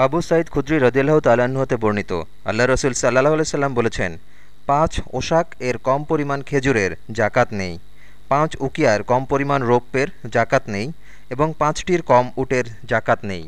আবু সাইদ খুদ্রি রদিল্লাহ তাল্লাহ্ন হতে বর্ণিত। আল্লাহ রসুল সাল্লাহ সাল্লাম বলেছেন, পাঁচ ওশাক এর কম পরিমাণ খেজুরের জাকাত নেই, পাঁচ উকিয়ার কম পরিমাণ রৌপ্যের জাকাত নেই, এবং পাঁচটির কম উটের জাকাত নেই।